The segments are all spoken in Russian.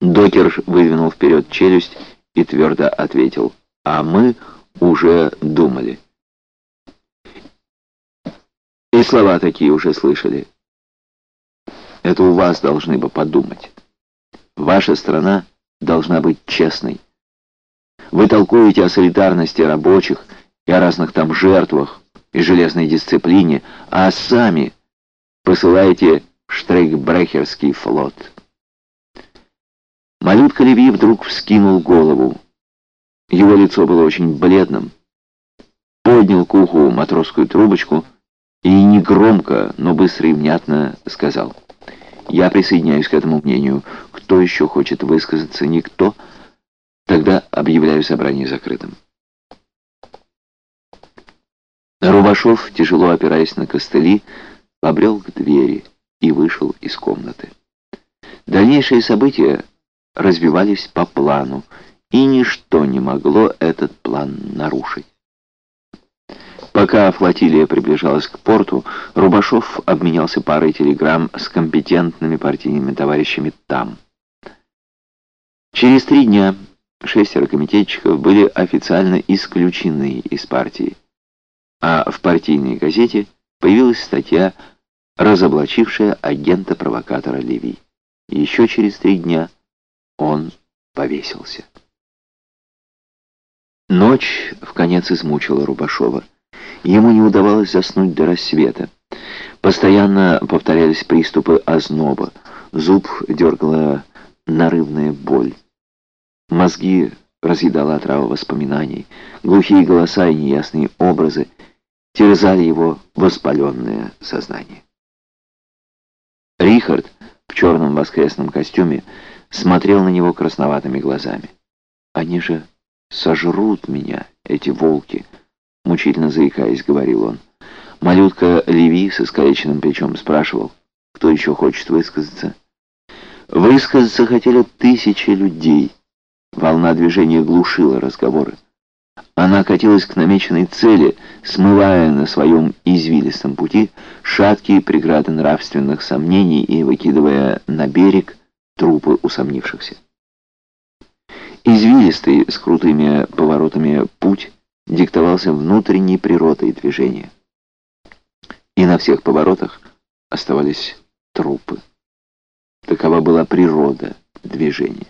Докер выдвинул вперед челюсть и твердо ответил, «А мы уже думали». И слова такие уже слышали. Это у вас должны бы подумать. Ваша страна должна быть честной. Вы толкуете о солидарности рабочих и о разных там жертвах и железной дисциплине, а сами посылаете штрейкбрехерский флот. Малютка Леви вдруг вскинул голову. Его лицо было очень бледным. Поднял к уху матросскую трубочку и негромко, но быстро и внятно сказал. «Я присоединяюсь к этому мнению. Кто еще хочет высказаться? Никто? Тогда объявляю собрание закрытым». Рубашов, тяжело опираясь на костыли, побрел к двери и вышел из комнаты. Дальнейшие события развивались по плану, и ничто не могло этот план нарушить. Пока флотилия приближалась к порту, Рубашов обменялся парой телеграмм с компетентными партийными товарищами там. Через три дня шестеро комитетчиков были официально исключены из партии, а в партийной газете появилась статья, разоблачившая агента-провокатора Леви. Еще через три дня он повесился. Ночь в конец измучила Рубашова. Ему не удавалось заснуть до рассвета. Постоянно повторялись приступы озноба. Зуб дергала нарывная боль. Мозги разъедала отрава воспоминаний. Глухие голоса и неясные образы терзали его воспаленное сознание. Рихард в черном воскресном костюме смотрел на него красноватыми глазами. «Они же сожрут меня, эти волки!» Мучительно заикаясь, говорил он. Малютка Леви с искалеченным плечом спрашивал, кто еще хочет высказаться. Высказаться хотели тысячи людей. Волна движения глушила разговоры. Она катилась к намеченной цели, смывая на своем извилистом пути шаткие преграды нравственных сомнений и выкидывая на берег трупы усомнившихся. Извилистый, с крутыми поворотами путь диктовался внутренней природой движения. И на всех поворотах оставались трупы. Такова была природа движения.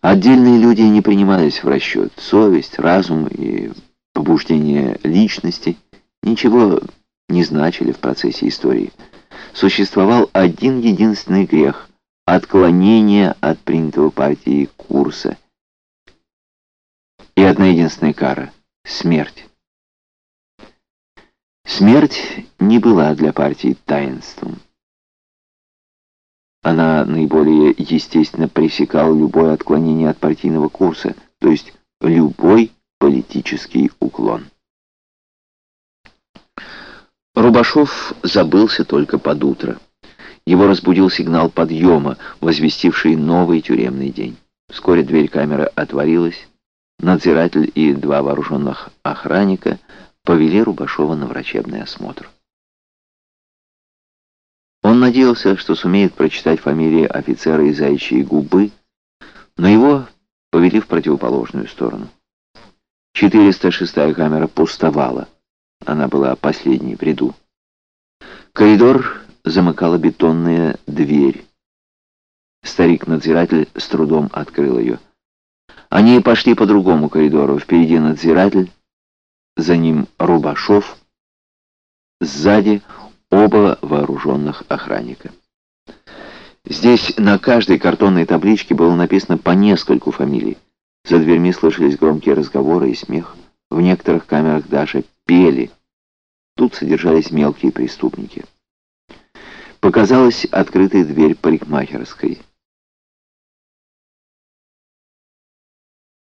Отдельные люди не принимались в расчет. Совесть, разум и побуждение личности ничего не значили в процессе истории существовал один единственный грех — отклонение от принятого партией курса. И одна единственная кара — смерть. Смерть не была для партии таинством. Она наиболее естественно пресекала любое отклонение от партийного курса, то есть любой политический уклон. Рубашов забылся только под утро. Его разбудил сигнал подъема, возвестивший новый тюремный день. Вскоре дверь камеры отворилась. Надзиратель и два вооруженных охранника повели Рубашова на врачебный осмотр. Он надеялся, что сумеет прочитать фамилии офицера из заячьей губы, но его повели в противоположную сторону. 406-я камера пустовала. Она была последней в ряду. Коридор замыкала бетонная дверь. Старик-надзиратель с трудом открыл ее. Они пошли по другому коридору. Впереди надзиратель, за ним Рубашов, сзади оба вооруженных охранника. Здесь на каждой картонной табличке было написано по нескольку фамилий. За дверьми слышались громкие разговоры и смех. В некоторых камерах даже пели. Тут содержались мелкие преступники. Показалась открытая дверь парикмахерской.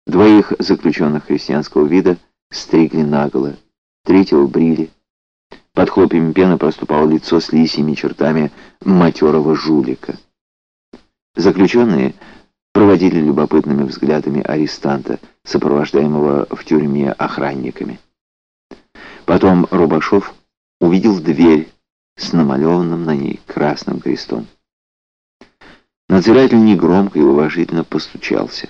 Двоих заключенных христианского вида стригли наголо, третьего брили. Под хлопьями пены проступало лицо с лисьими чертами матерого жулика. Заключенные проводили любопытными взглядами арестанта, сопровождаемого в тюрьме охранниками. Потом Рубашов увидел дверь с намалеванным на ней красным крестом. Надзиратель негромко и уважительно постучался.